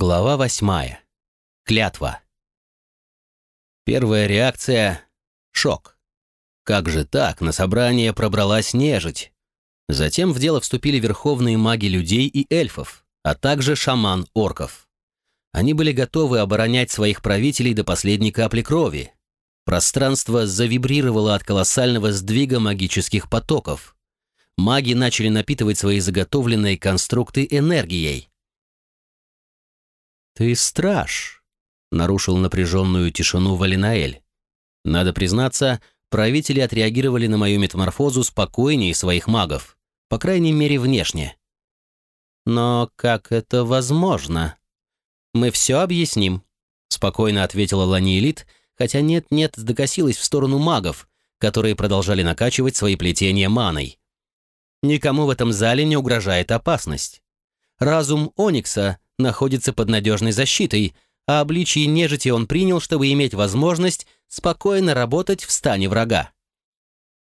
Глава восьмая. Клятва. Первая реакция — шок. Как же так, на собрание пробралась нежить? Затем в дело вступили верховные маги людей и эльфов, а также шаман орков. Они были готовы оборонять своих правителей до последней капли крови. Пространство завибрировало от колоссального сдвига магических потоков. Маги начали напитывать свои заготовленные конструкты энергией, «Ты страж», — нарушил напряженную тишину Валинаэль. Надо признаться, правители отреагировали на мою метаморфозу спокойнее своих магов, по крайней мере, внешне. «Но как это возможно?» «Мы все объясним», — спокойно ответила Ланиэлит, хотя нет-нет докосилась в сторону магов, которые продолжали накачивать свои плетения маной. Никому в этом зале не угрожает опасность. Разум Оникса находится под надежной защитой, а обличие нежити он принял, чтобы иметь возможность спокойно работать в стане врага.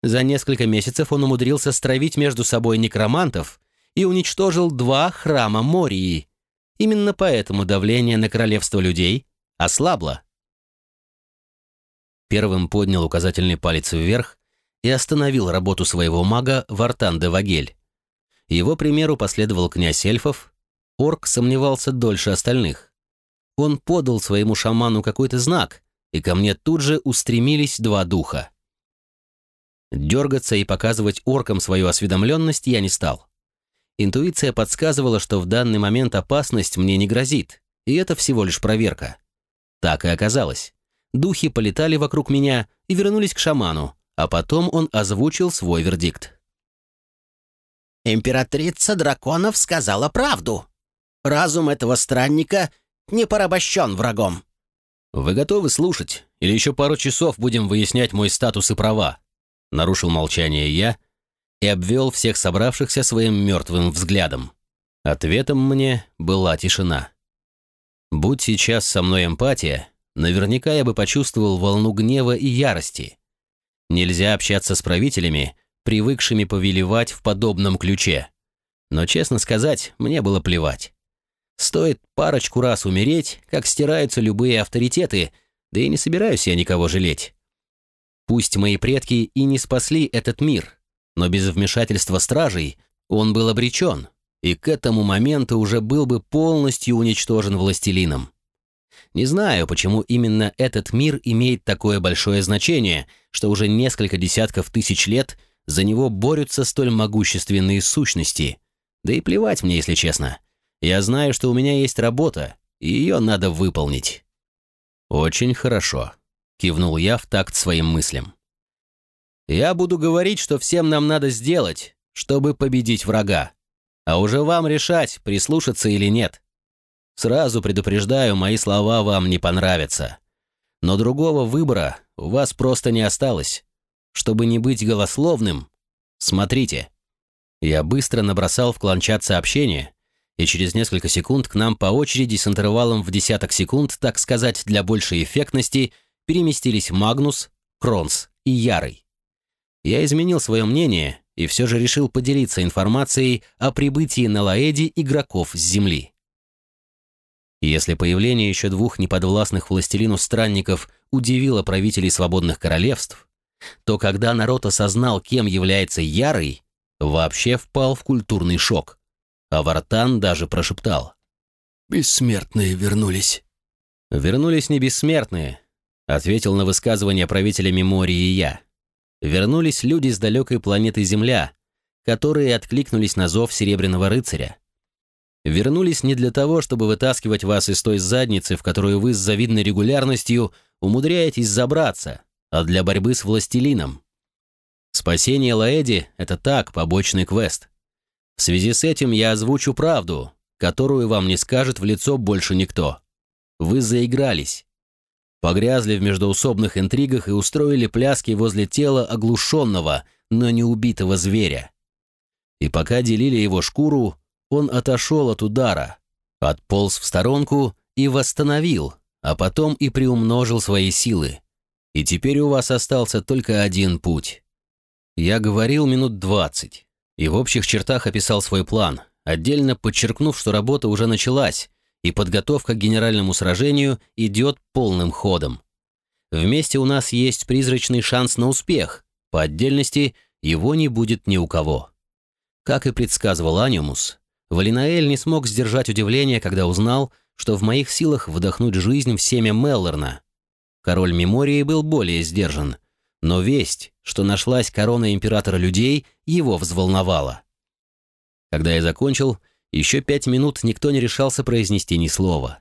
За несколько месяцев он умудрился стравить между собой некромантов и уничтожил два храма Мории. Именно поэтому давление на королевство людей ослабло. Первым поднял указательный палец вверх и остановил работу своего мага Вартан де Вагель. Его примеру последовал князь эльфов, Орк сомневался дольше остальных. Он подал своему шаману какой-то знак, и ко мне тут же устремились два духа. Дергаться и показывать оркам свою осведомленность я не стал. Интуиция подсказывала, что в данный момент опасность мне не грозит, и это всего лишь проверка. Так и оказалось. Духи полетали вокруг меня и вернулись к шаману, а потом он озвучил свой вердикт. «Императрица драконов сказала правду», Разум этого странника не порабощен врагом». «Вы готовы слушать? Или еще пару часов будем выяснять мой статус и права?» Нарушил молчание я и обвел всех собравшихся своим мертвым взглядом. Ответом мне была тишина. Будь сейчас со мной эмпатия, наверняка я бы почувствовал волну гнева и ярости. Нельзя общаться с правителями, привыкшими повелевать в подобном ключе. Но, честно сказать, мне было плевать. Стоит парочку раз умереть, как стираются любые авторитеты, да и не собираюсь я никого жалеть. Пусть мои предки и не спасли этот мир, но без вмешательства стражей он был обречен, и к этому моменту уже был бы полностью уничтожен властелином. Не знаю, почему именно этот мир имеет такое большое значение, что уже несколько десятков тысяч лет за него борются столь могущественные сущности. Да и плевать мне, если честно. Я знаю, что у меня есть работа, и ее надо выполнить». «Очень хорошо», — кивнул я в такт своим мыслям. «Я буду говорить, что всем нам надо сделать, чтобы победить врага. А уже вам решать, прислушаться или нет. Сразу предупреждаю, мои слова вам не понравятся. Но другого выбора у вас просто не осталось. Чтобы не быть голословным, смотрите». Я быстро набросал в кланчат сообщение, и через несколько секунд к нам по очереди с интервалом в десяток секунд, так сказать, для большей эффектности, переместились Магнус, Кронс и Ярый. Я изменил свое мнение и все же решил поделиться информацией о прибытии на Лаэде игроков с Земли. Если появление еще двух неподвластных властелину странников удивило правителей свободных королевств, то когда народ осознал, кем является Ярый, вообще впал в культурный шок – а Вартан даже прошептал. «Бессмертные вернулись». «Вернулись не бессмертные», — ответил на высказывание правителя Мемории я. «Вернулись люди с далекой планеты Земля, которые откликнулись на зов Серебряного Рыцаря. Вернулись не для того, чтобы вытаскивать вас из той задницы, в которую вы с завидной регулярностью умудряетесь забраться, а для борьбы с властелином. Спасение Лаэди — это так, побочный квест. В связи с этим я озвучу правду, которую вам не скажет в лицо больше никто. Вы заигрались. Погрязли в междоусобных интригах и устроили пляски возле тела оглушенного, но не убитого зверя. И пока делили его шкуру, он отошел от удара, отполз в сторонку и восстановил, а потом и приумножил свои силы. И теперь у вас остался только один путь. Я говорил минут двадцать и в общих чертах описал свой план, отдельно подчеркнув, что работа уже началась, и подготовка к генеральному сражению идет полным ходом. Вместе у нас есть призрачный шанс на успех, по отдельности его не будет ни у кого. Как и предсказывал Аниумус, Валинаэль не смог сдержать удивление, когда узнал, что в моих силах вдохнуть жизнь в семя Меллорна. Король Мемории был более сдержан, но весть, что нашлась корона императора людей, его взволновала. Когда я закончил, еще пять минут никто не решался произнести ни слова.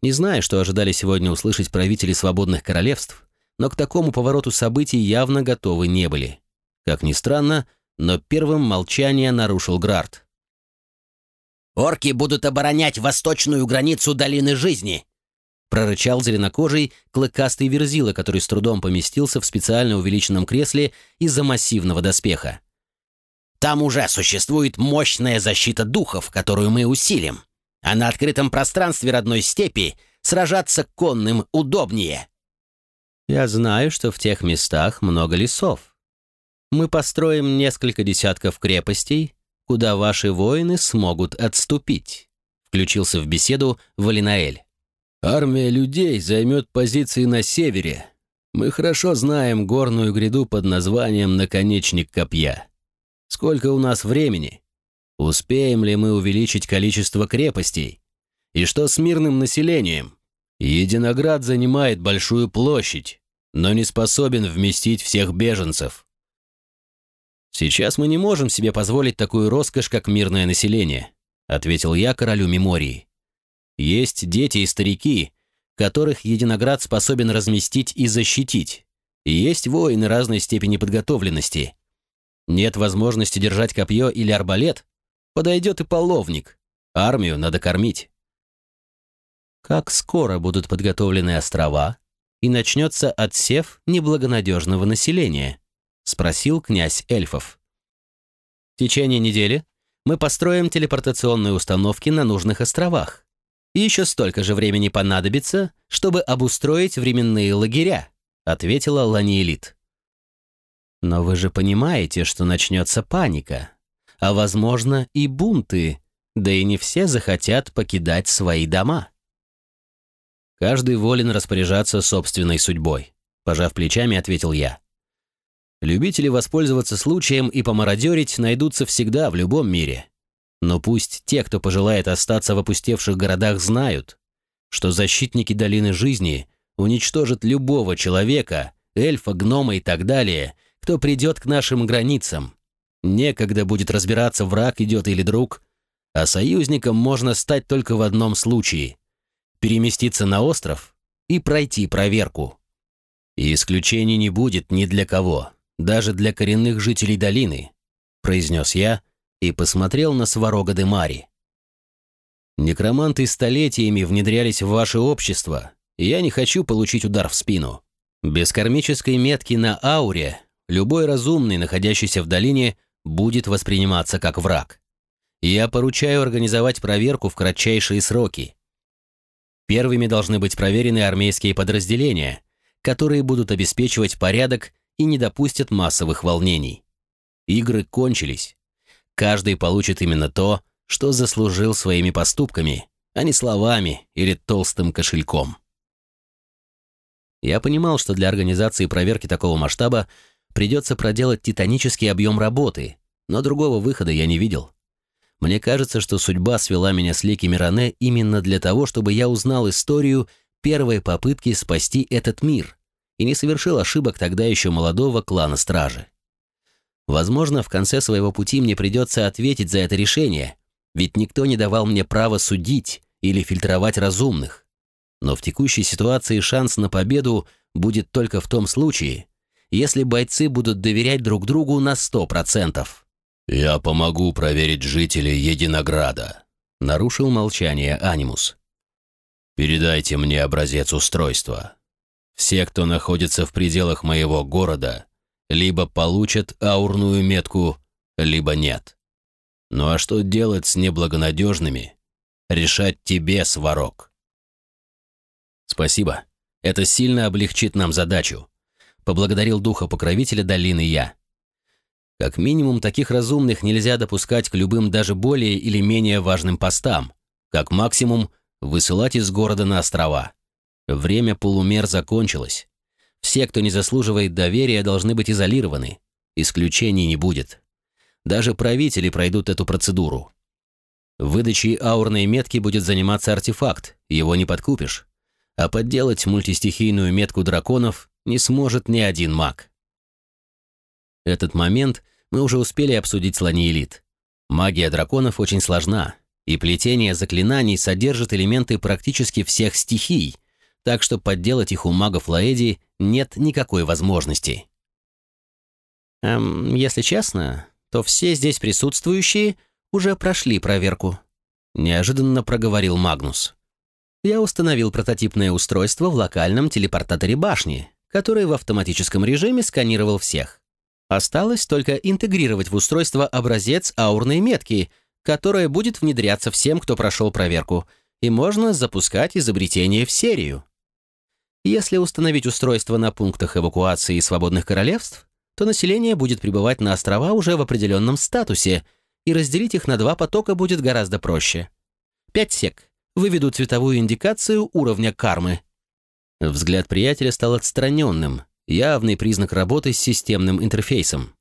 Не знаю, что ожидали сегодня услышать правители свободных королевств, но к такому повороту событий явно готовы не были. Как ни странно, но первым молчание нарушил Грарт. «Орки будут оборонять восточную границу долины жизни!» Прорычал зеленокожий, клыкастый верзила, который с трудом поместился в специально увеличенном кресле из-за массивного доспеха. «Там уже существует мощная защита духов, которую мы усилим, а на открытом пространстве родной степи сражаться конным удобнее». «Я знаю, что в тех местах много лесов. Мы построим несколько десятков крепостей, куда ваши воины смогут отступить», включился в беседу Валинаэль. Армия людей займет позиции на севере. Мы хорошо знаем горную гряду под названием «Наконечник копья». Сколько у нас времени? Успеем ли мы увеличить количество крепостей? И что с мирным населением? Единоград занимает большую площадь, но не способен вместить всех беженцев. «Сейчас мы не можем себе позволить такую роскошь, как мирное население», ответил я королю Мемории. Есть дети и старики, которых Единоград способен разместить и защитить. И есть воины разной степени подготовленности. Нет возможности держать копье или арбалет, подойдет и половник. Армию надо кормить. Как скоро будут подготовлены острова и начнется отсев неблагонадежного населения? Спросил князь эльфов. В течение недели мы построим телепортационные установки на нужных островах и еще столько же времени понадобится, чтобы обустроить временные лагеря», ответила Ланиэлит. «Но вы же понимаете, что начнется паника, а, возможно, и бунты, да и не все захотят покидать свои дома». «Каждый волен распоряжаться собственной судьбой», пожав плечами, ответил я. «Любители воспользоваться случаем и помародерить найдутся всегда в любом мире. Но пусть те, кто пожелает остаться в опустевших городах, знают, что защитники Долины Жизни уничтожат любого человека, эльфа, гнома и так далее, кто придет к нашим границам. Некогда будет разбираться, враг идет или друг, а союзником можно стать только в одном случае – переместиться на остров и пройти проверку. И исключений не будет ни для кого, даже для коренных жителей долины, произнес я – и посмотрел на Сварога де Мари. «Некроманты столетиями внедрялись в ваше общество, и я не хочу получить удар в спину. Без кармической метки на ауре любой разумный, находящийся в долине, будет восприниматься как враг. Я поручаю организовать проверку в кратчайшие сроки. Первыми должны быть проверены армейские подразделения, которые будут обеспечивать порядок и не допустят массовых волнений. Игры кончились. Каждый получит именно то, что заслужил своими поступками, а не словами или толстым кошельком. Я понимал, что для организации проверки такого масштаба придется проделать титанический объем работы, но другого выхода я не видел. Мне кажется, что судьба свела меня с Леки Миране именно для того, чтобы я узнал историю первой попытки спасти этот мир и не совершил ошибок тогда еще молодого клана Стражи. Возможно, в конце своего пути мне придется ответить за это решение, ведь никто не давал мне права судить или фильтровать разумных. Но в текущей ситуации шанс на победу будет только в том случае, если бойцы будут доверять друг другу на сто процентов. «Я помогу проверить жителей Единограда», — нарушил молчание Анимус. «Передайте мне образец устройства. Все, кто находится в пределах моего города, либо получат аурную метку, либо нет. Ну а что делать с неблагонадежными? Решать тебе, Сварог. Спасибо. Это сильно облегчит нам задачу. Поблагодарил духа покровителя долины я. Как минимум, таких разумных нельзя допускать к любым даже более или менее важным постам. Как максимум, высылать из города на острова. Время полумер закончилось. Все, кто не заслуживает доверия, должны быть изолированы. Исключений не будет. Даже правители пройдут эту процедуру. Выдачей аурной метки будет заниматься артефакт, его не подкупишь. А подделать мультистихийную метку драконов не сможет ни один маг. Этот момент мы уже успели обсудить с Ланиэлит. Магия драконов очень сложна, и плетение заклинаний содержит элементы практически всех стихий, так что подделать их у магов Лаэди нет никакой возможности. Эм, если честно, то все здесь присутствующие уже прошли проверку. Неожиданно проговорил Магнус. Я установил прототипное устройство в локальном телепортаторе башни, который в автоматическом режиме сканировал всех. Осталось только интегрировать в устройство образец аурной метки, которая будет внедряться всем, кто прошел проверку, и можно запускать изобретение в серию. Если установить устройство на пунктах эвакуации свободных королевств, то население будет пребывать на острова уже в определенном статусе, и разделить их на два потока будет гораздо проще. Пять сек выведу цветовую индикацию уровня кармы. Взгляд приятеля стал отстраненным, явный признак работы с системным интерфейсом.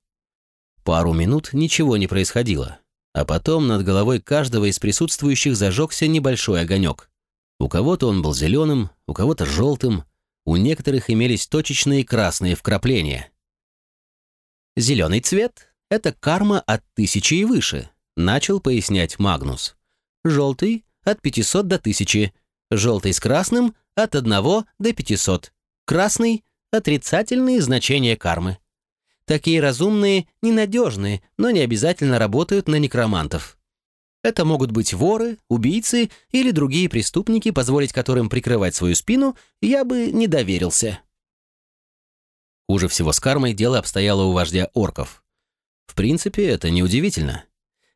Пару минут ничего не происходило, а потом над головой каждого из присутствующих зажегся небольшой огонек. У кого-то он был зеленым, у кого-то желтым, у некоторых имелись точечные красные вкрапления. «Зеленый цвет — это карма от тысячи и выше», — начал пояснять Магнус. «Желтый — от 500 до 1000, желтый с красным — от 1 до 500, красный отрицательные значения кармы. Такие разумные ненадежные, но не обязательно работают на некромантов. Это могут быть воры, убийцы или другие преступники, позволить которым прикрывать свою спину, я бы не доверился. Хуже всего с кармой дело обстояло у вождя орков. В принципе, это неудивительно.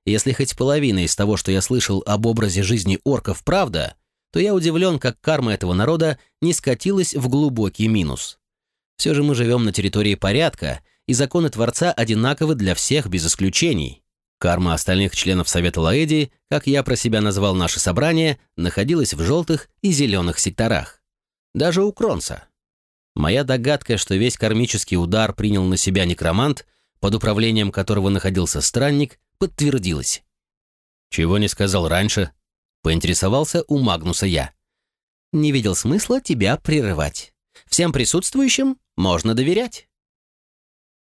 Если хоть половина из того, что я слышал об образе жизни орков, правда, то я удивлен, как карма этого народа не скатилась в глубокий минус. Все же мы живем на территории порядка, и законы Творца одинаковы для всех без исключений. Карма остальных членов Совета Лаэди, как я про себя назвал наше собрание, находилась в желтых и зеленых секторах. Даже у Кронса. Моя догадка, что весь кармический удар принял на себя некромант, под управлением которого находился странник, подтвердилась. «Чего не сказал раньше?» — поинтересовался у Магнуса я. «Не видел смысла тебя прерывать. Всем присутствующим можно доверять.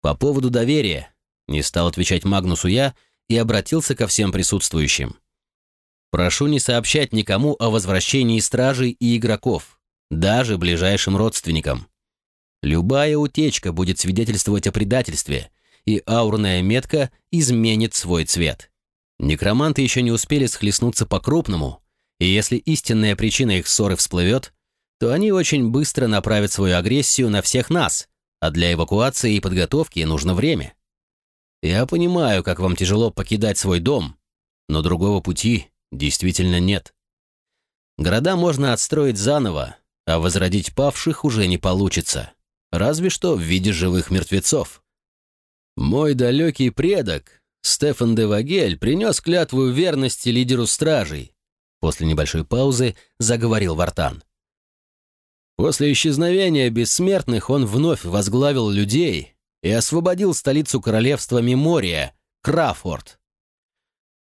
По поводу доверия, не стал отвечать Магнусу я и обратился ко всем присутствующим. Прошу не сообщать никому о возвращении стражей и игроков, даже ближайшим родственникам. Любая утечка будет свидетельствовать о предательстве, и аурная метка изменит свой цвет. Некроманты еще не успели схлестнуться по-крупному, и если истинная причина их ссоры всплывет, то они очень быстро направят свою агрессию на всех нас, а для эвакуации и подготовки нужно время. Я понимаю, как вам тяжело покидать свой дом, но другого пути действительно нет. Города можно отстроить заново, а возродить павших уже не получится, разве что в виде живых мертвецов. Мой далекий предок, Стефан де Вагель, принес клятву верности лидеру стражей. После небольшой паузы заговорил Вартан. После исчезновения бессмертных он вновь возглавил людей и освободил столицу королевства Мемория, Крафорд.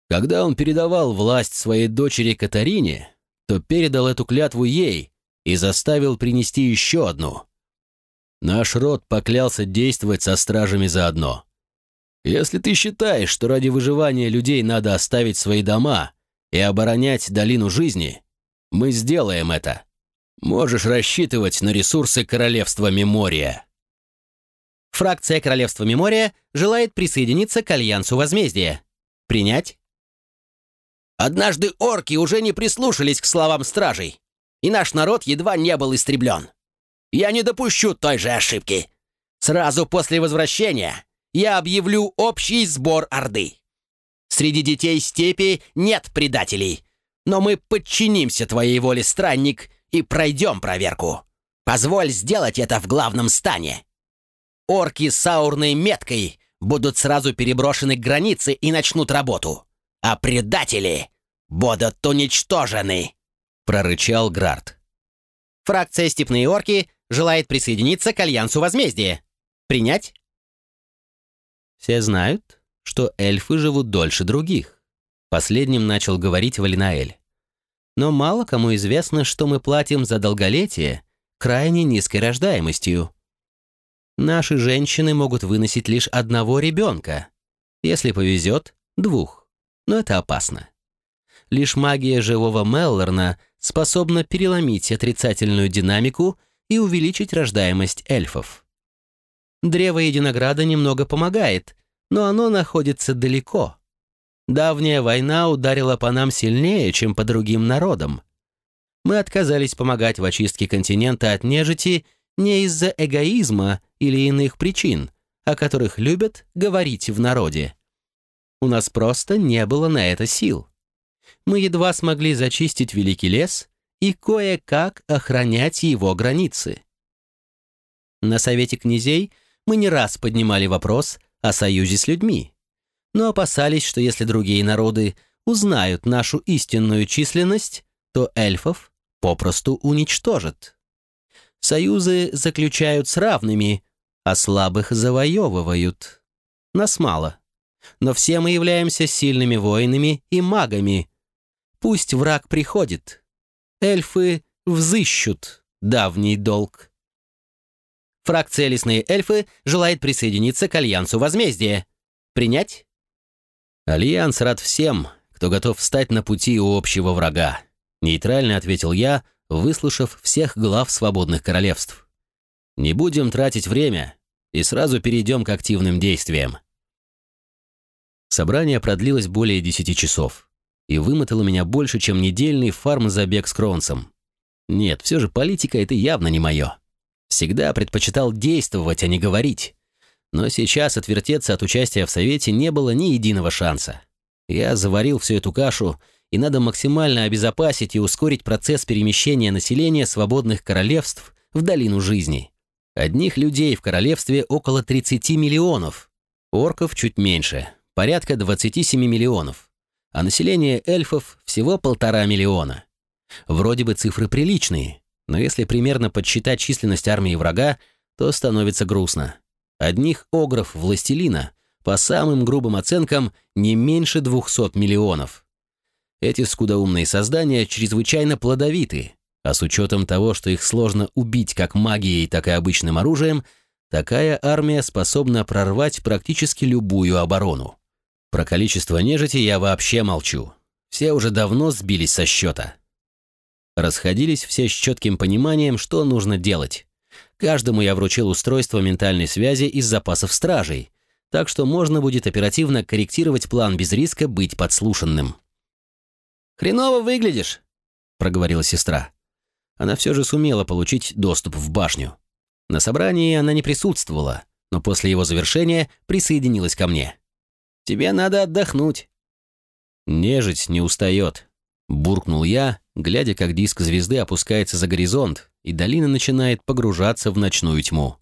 Когда он передавал власть своей дочери Катарине, то передал эту клятву ей и заставил принести еще одну. Наш род поклялся действовать со стражами заодно. Если ты считаешь, что ради выживания людей надо оставить свои дома и оборонять долину жизни, мы сделаем это. Можешь рассчитывать на ресурсы Королевства Мемория. Фракция Королевства Мемория желает присоединиться к Альянсу Возмездия. Принять? Однажды орки уже не прислушались к словам стражей, и наш народ едва не был истреблен. Я не допущу той же ошибки. Сразу после возвращения я объявлю общий сбор Орды. Среди детей степи нет предателей, но мы подчинимся твоей воле, странник, и пройдем проверку. Позволь сделать это в главном стане. Орки с аурной меткой будут сразу переброшены к границе и начнут работу, а предатели будут уничтожены. прорычал Грарт. «Фракция «Степные орки» желает присоединиться к Альянсу Возмездия. Принять?» Все знают, что эльфы живут дольше других. Последним начал говорить Валинаэль. Но мало кому известно, что мы платим за долголетие крайне низкой рождаемостью. Наши женщины могут выносить лишь одного ребенка. Если повезет, двух. Но это опасно. Лишь магия живого Меллорна способна переломить отрицательную динамику и увеличить рождаемость эльфов. Древо Единограда немного помогает, но оно находится далеко. Давняя война ударила по нам сильнее, чем по другим народам. Мы отказались помогать в очистке континента от нежити не из-за эгоизма или иных причин, о которых любят говорить в народе. У нас просто не было на это сил. Мы едва смогли зачистить Великий лес и кое-как охранять его границы. На Совете князей мы не раз поднимали вопрос о союзе с людьми, но опасались, что если другие народы узнают нашу истинную численность, то эльфов попросту уничтожат. Союзы заключают с равными, а слабых завоевывают. Нас мало, но все мы являемся сильными воинами и магами. Пусть враг приходит. Эльфы взыщут давний долг. Фракция «Лесные эльфы» желает присоединиться к Альянсу Возмездия. Принять? Альянс рад всем, кто готов встать на пути у общего врага. Нейтрально ответил я, выслушав всех глав свободных королевств. Не будем тратить время и сразу перейдем к активным действиям. Собрание продлилось более десяти часов и вымотало меня больше, чем недельный фарм-забег с Кронсом. Нет, все же политика — это явно не мое. Всегда предпочитал действовать, а не говорить. Но сейчас отвертеться от участия в Совете не было ни единого шанса. Я заварил всю эту кашу, и надо максимально обезопасить и ускорить процесс перемещения населения свободных королевств в долину жизни. Одних людей в королевстве около 30 миллионов, орков чуть меньше, порядка 27 миллионов, а население эльфов всего полтора миллиона. Вроде бы цифры приличные, но если примерно подсчитать численность армии врага, то становится грустно. Одних огров властелина, по самым грубым оценкам, не меньше 200 миллионов. Эти скудоумные создания чрезвычайно плодовиты, а с учетом того, что их сложно убить как магией, так и обычным оружием, такая армия способна прорвать практически любую оборону. Про количество нежити я вообще молчу. Все уже давно сбились со счета. Расходились все с четким пониманием, что нужно делать. Каждому я вручил устройство ментальной связи из запасов стражей, так что можно будет оперативно корректировать план без риска быть подслушанным. «Хреново выглядишь», — проговорила сестра. Она все же сумела получить доступ в башню. На собрании она не присутствовала, но после его завершения присоединилась ко мне. «Тебе надо отдохнуть». «Нежить не устает», — буркнул я, глядя, как диск звезды опускается за горизонт, и долина начинает погружаться в ночную тьму.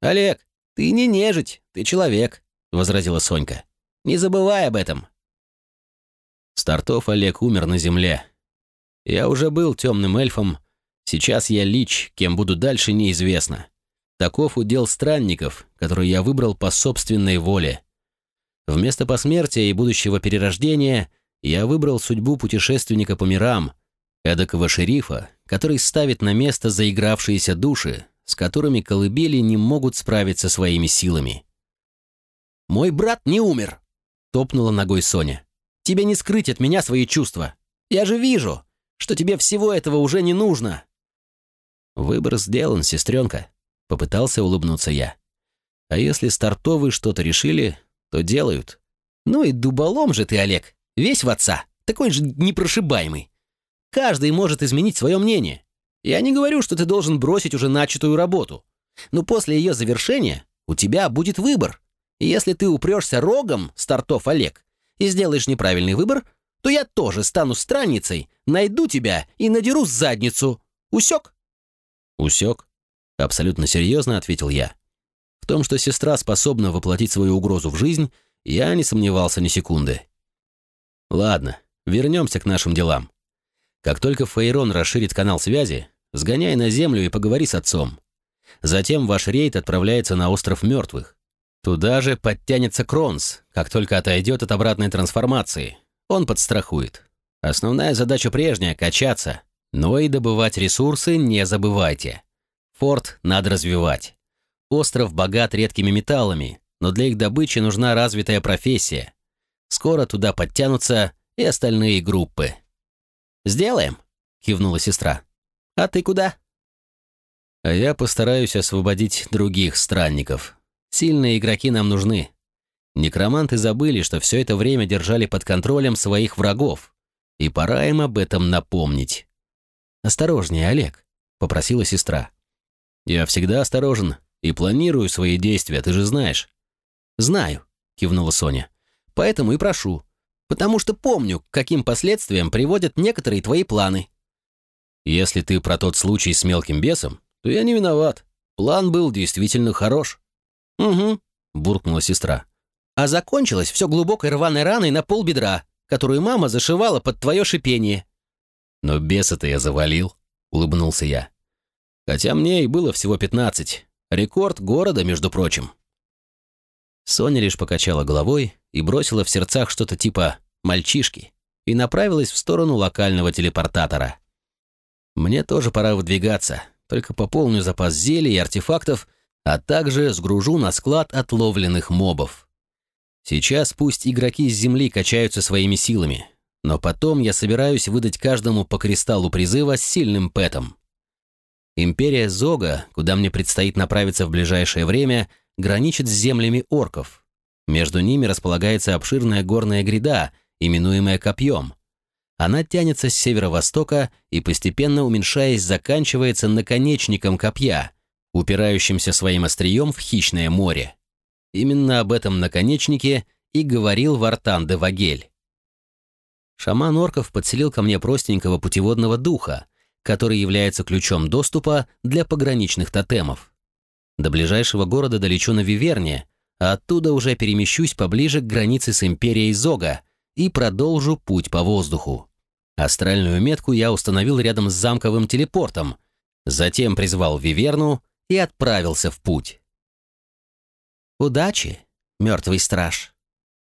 «Олег, ты не нежить, ты человек», — возразила Сонька. «Не забывай об этом». Стартов Олег умер на земле. Я уже был темным эльфом, сейчас я лич, кем буду дальше, неизвестно. Таков удел странников, который я выбрал по собственной воле. Вместо посмертия и будущего перерождения я выбрал судьбу путешественника по мирам, эдакого шерифа, который ставит на место заигравшиеся души, с которыми колыбели не могут справиться своими силами. «Мой брат не умер!» — топнула ногой Соня. «Тебе не скрыть от меня свои чувства. Я же вижу, что тебе всего этого уже не нужно!» «Выбор сделан, сестренка», — попытался улыбнуться я. «А если стартовые что-то решили, то делают». «Ну и дуболом же ты, Олег, весь в отца, такой же непрошибаемый. Каждый может изменить свое мнение. Я не говорю, что ты должен бросить уже начатую работу. Но после ее завершения у тебя будет выбор. И если ты упрешься рогом, стартов Олег, и сделаешь неправильный выбор, то я тоже стану странницей, найду тебя и надеру задницу. Усек? Усек. Абсолютно серьезно ответил я. В том, что сестра способна воплотить свою угрозу в жизнь, я не сомневался ни секунды. Ладно, вернемся к нашим делам. Как только Фейрон расширит канал связи, сгоняй на землю и поговори с отцом. Затем ваш рейд отправляется на остров мертвых. Туда же подтянется Кронс, как только отойдет от обратной трансформации. Он подстрахует. Основная задача прежняя — качаться. Но и добывать ресурсы не забывайте. Форт надо развивать. Остров богат редкими металлами, но для их добычи нужна развитая профессия. Скоро туда подтянутся и остальные группы. «Сделаем», — кивнула сестра. «А ты куда?» «А я постараюсь освободить других странников. Сильные игроки нам нужны. Некроманты забыли, что все это время держали под контролем своих врагов, и пора им об этом напомнить». «Осторожнее, Олег», — попросила сестра. «Я всегда осторожен и планирую свои действия, ты же знаешь». «Знаю», — кивнула Соня. «Поэтому и прошу, потому что помню, к каким последствиям приводят некоторые твои планы». «Если ты про тот случай с мелким бесом, то я не виноват. План был действительно хорош». «Угу», — буркнула сестра. «А закончилось все глубокой рваной раной на пол бедра, которую мама зашивала под твое шипение». «Но беса-то я завалил», — улыбнулся я. «Хотя мне и было всего пятнадцать. Рекорд города, между прочим». Соня лишь покачала головой и бросила в сердцах что-то типа «мальчишки» и направилась в сторону локального телепортатора. «Мне тоже пора выдвигаться, только пополню запас зелий и артефактов, а также сгружу на склад отловленных мобов. Сейчас пусть игроки с земли качаются своими силами, но потом я собираюсь выдать каждому по кристаллу призыва с сильным пэтом. Империя Зога, куда мне предстоит направиться в ближайшее время, граничит с землями орков. Между ними располагается обширная горная гряда, именуемая Копьем. Она тянется с северо-востока и, постепенно уменьшаясь, заканчивается наконечником копья, упирающимся своим острием в хищное море. Именно об этом наконечнике и говорил Вартан де Вагель. Шаман орков подселил ко мне простенького путеводного духа, который является ключом доступа для пограничных тотемов. До ближайшего города долечу на Виверне, а оттуда уже перемещусь поближе к границе с Империей Зога и продолжу путь по воздуху. Астральную метку я установил рядом с замковым телепортом, затем призвал Виверну и отправился в путь. «Удачи, мертвый страж!»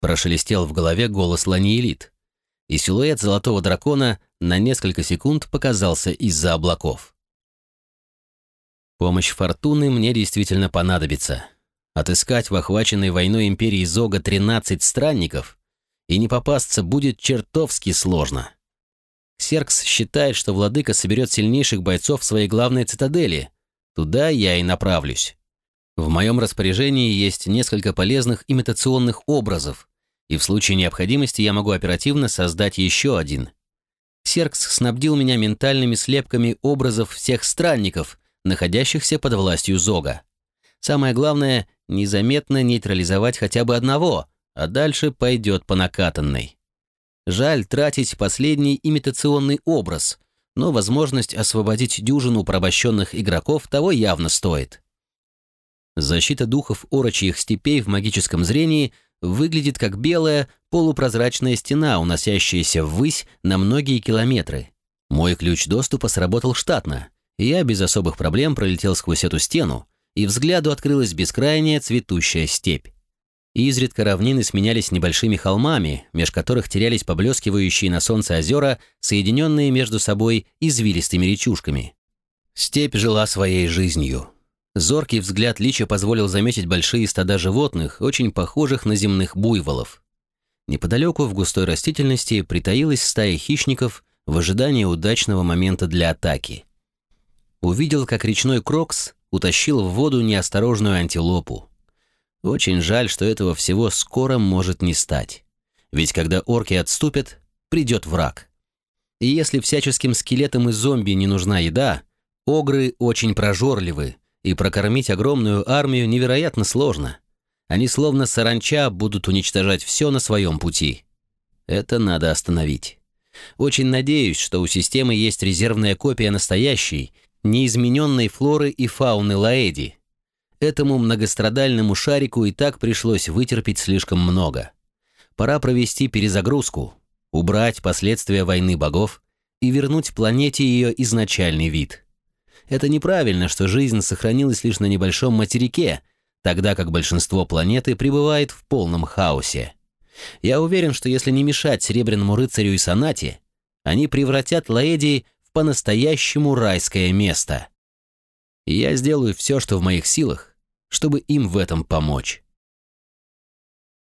Прошелестел в голове голос Ланиэлит, и силуэт золотого дракона на несколько секунд показался из-за облаков. Помощь Фортуны мне действительно понадобится. Отыскать в охваченной войной империи Зога 13 странников и не попасться будет чертовски сложно. Серкс считает, что владыка соберет сильнейших бойцов в своей главной цитадели. Туда я и направлюсь. В моем распоряжении есть несколько полезных имитационных образов, и в случае необходимости я могу оперативно создать еще один. Серкс снабдил меня ментальными слепками образов всех странников, находящихся под властью Зога. Самое главное — незаметно нейтрализовать хотя бы одного, а дальше пойдет по накатанной. Жаль тратить последний имитационный образ, но возможность освободить дюжину порабощенных игроков того явно стоит. Защита духов орочьих степей в магическом зрении выглядит как белая полупрозрачная стена, уносящаяся ввысь на многие километры. Мой ключ доступа сработал штатно, и я без особых проблем пролетел сквозь эту стену, и взгляду открылась бескрайняя цветущая степь. Изредка равнины сменялись небольшими холмами, меж которых терялись поблескивающие на солнце озера, соединенные между собой извилистыми речушками. Степь жила своей жизнью. Зоркий взгляд Лича позволил заметить большие стада животных, очень похожих на земных буйволов. Неподалеку в густой растительности притаилась стая хищников в ожидании удачного момента для атаки. Увидел, как речной крокс утащил в воду неосторожную антилопу. Очень жаль, что этого всего скоро может не стать. Ведь когда орки отступят, придет враг. И если всяческим скелетам и зомби не нужна еда, огры очень прожорливы, и прокормить огромную армию невероятно сложно. Они словно саранча будут уничтожать все на своем пути. Это надо остановить. Очень надеюсь, что у системы есть резервная копия настоящей, неизмененной флоры и фауны Лаэди. Этому многострадальному шарику и так пришлось вытерпеть слишком много. Пора провести перезагрузку, убрать последствия войны богов и вернуть планете ее изначальный вид. Это неправильно, что жизнь сохранилась лишь на небольшом материке, тогда как большинство планеты пребывает в полном хаосе. Я уверен, что если не мешать Серебряному рыцарю и Сонате, они превратят Лаэдии в по-настоящему райское место. И я сделаю все, что в моих силах, чтобы им в этом помочь.